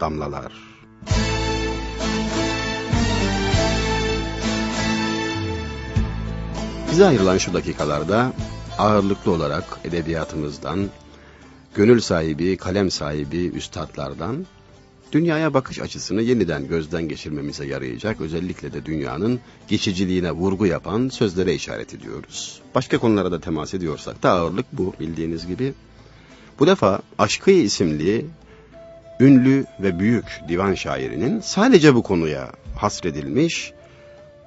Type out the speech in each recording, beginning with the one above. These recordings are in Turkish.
damlalar. Bize ayrılan şu dakikalarda ağırlıklı olarak edebiyatımızdan, gönül sahibi, kalem sahibi üstadlardan dünyaya bakış açısını yeniden gözden geçirmemize yarayacak özellikle de dünyanın geçiciliğine vurgu yapan sözlere işaret ediyoruz. Başka konulara da temas ediyorsak da ağırlık bu bildiğiniz gibi. Bu defa Aşkı isimli ünlü ve büyük divan şairinin sadece bu konuya hasredilmiş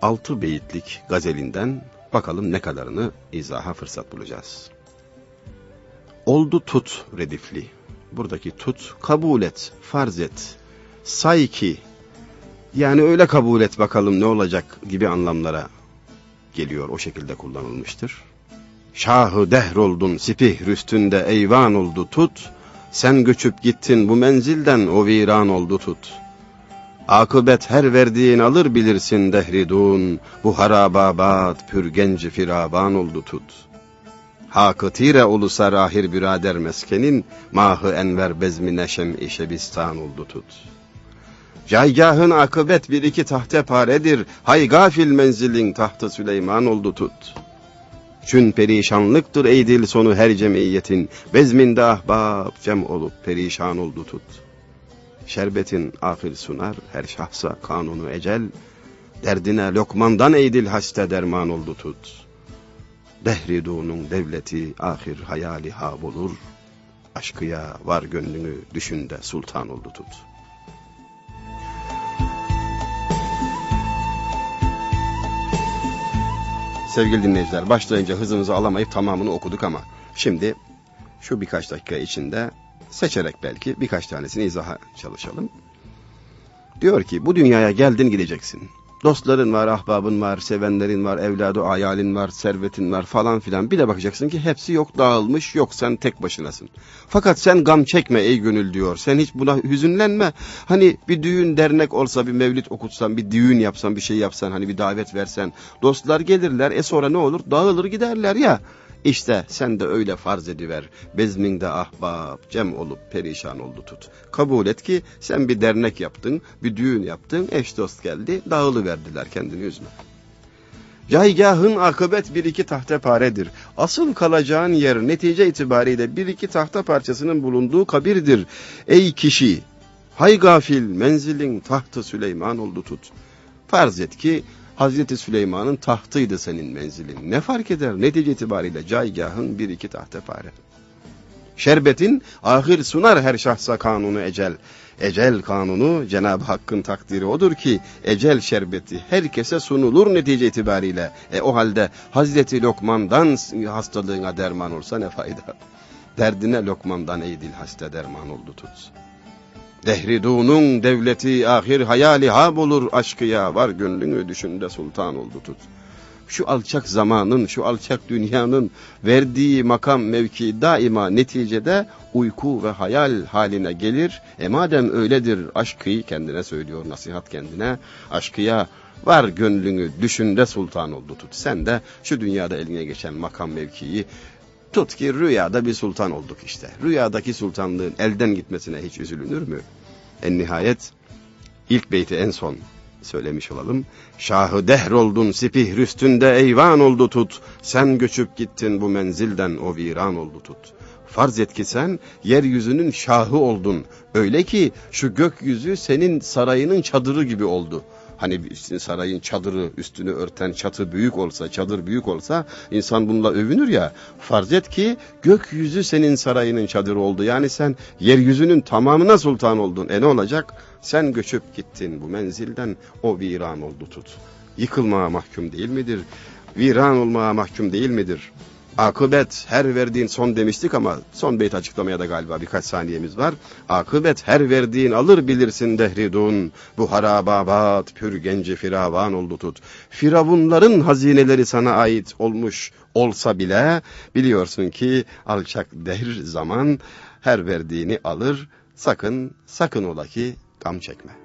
altı beyitlik gazelinden bakalım ne kadarını izaha fırsat bulacağız. Oldu tut redifli. Buradaki tut kabul et, farz et, say ki yani öyle kabul et bakalım ne olacak gibi anlamlara geliyor o şekilde kullanılmıştır. Şahı dehr oldun sipih rüstünde eyvan oldu tut, sen göçüp gittin bu menzilden o viran oldu tut. Akıbet her verdiğin alır bilirsin dehridun, bu harababat pür genci firaban oldu tut.'' Hakı tire ulusa rahir birader meskenin, mahı enver bezmi neşem işebistan oldu tut. Caygahın akıbet bir iki tahte paredir, hay gafil menzilin tahtı Süleyman oldu tut. Çün perişanlıktır ey dil sonu her cemiyetin, bezminde ahbab cem olup perişan oldu tut. Şerbetin ahir sunar her şahsa kanunu ecel, derdine lokmandan ey dil haste derman oldu tut.'' Dehridun'un devleti ahir hayali ha olur. Aşkıya var gönlünü düşünde sultan oldu tut. Sevgili dinleyiciler başlayınca hızımızı alamayıp tamamını okuduk ama şimdi şu birkaç dakika içinde seçerek belki birkaç tanesini izaha çalışalım. Diyor ki bu dünyaya geldin gideceksin. Dostların var, ahbabın var, sevenlerin var, evladı, ayalin var, servetin var falan filan. Bir de bakacaksın ki hepsi yok dağılmış, yok sen tek başınasın. Fakat sen gam çekme ey gönül diyor. Sen hiç buna hüzünlenme. Hani bir düğün dernek olsa, bir mevlit okutsan, bir düğün yapsan, bir şey yapsan, hani bir davet versen. Dostlar gelirler, e sonra ne olur? Dağılır giderler ya. İşte sen de öyle farz ediver. Bezminde ahbap, cem olup perişan oldu tut. Kabul et ki sen bir dernek yaptın, bir düğün yaptın, eş dost geldi, dağılıverdiler kendini üzme. Caygahın akıbet bir iki tahta paredir. Asıl kalacağın yer netice itibariyle bir iki tahta parçasının bulunduğu kabirdir. Ey kişi, hay gafil menzilin tahtı Süleyman oldu tut. Farz et ki Hazreti Süleyman'ın tahtıydı senin menzilin. Ne fark eder netice itibariyle caygahın bir iki tahta fare. Şerbetin ahir sunar her şahsa kanunu ecel. Ecel kanunu Cenab-ı Hakk'ın takdiri odur ki ecel şerbeti herkese sunulur netice itibariyle. E o halde Hazreti Lokman'dan hastalığına derman olsa ne fayda? Derdine Lokman'dan ey dil hasta derman oldu tut. Dehridun'un devleti ahir hayali hab olur aşkıya var gönlünü düşünde sultan oldu tut. Şu alçak zamanın, şu alçak dünyanın verdiği makam mevki daima neticede uyku ve hayal haline gelir. E madem öyledir aşkıyı kendine söylüyor nasihat kendine. Aşkıya var gönlünü düşünde sultan oldu tut. Sen de şu dünyada eline geçen makam mevkiyi Tut ki rüyada bir sultan olduk işte. Rüyadaki sultanlığın elden gitmesine hiç üzülünür mü? En nihayet ilk beyti en son söylemiş olalım. Şahı dehr oldun sipih rüstünde eyvan oldu tut. Sen göçüp gittin bu menzilden o viran oldu tut. Farz et ki sen yeryüzünün şahı oldun. Öyle ki şu gökyüzü senin sarayının çadırı gibi oldu.'' Hani sarayın çadırı üstünü örten çatı büyük olsa, çadır büyük olsa insan bununla övünür ya. Farz et ki gökyüzü senin sarayının çadırı oldu. Yani sen yeryüzünün tamamına sultan oldun. E ne olacak? Sen göçüp gittin bu menzilden o viran oldu tut. Yıkılmaya mahkum değil midir? Viran olmaya mahkum değil midir? Akıbet her verdiğin son demiştik ama son beyt açıklamaya da galiba birkaç saniyemiz var. Akıbet her verdiğin alır bilirsin dehridun. Bu harababat pür genci firavan oldu tut. Firavunların hazineleri sana ait olmuş olsa bile biliyorsun ki alçak dehr zaman her verdiğini alır. Sakın sakın ola ki gam çekme.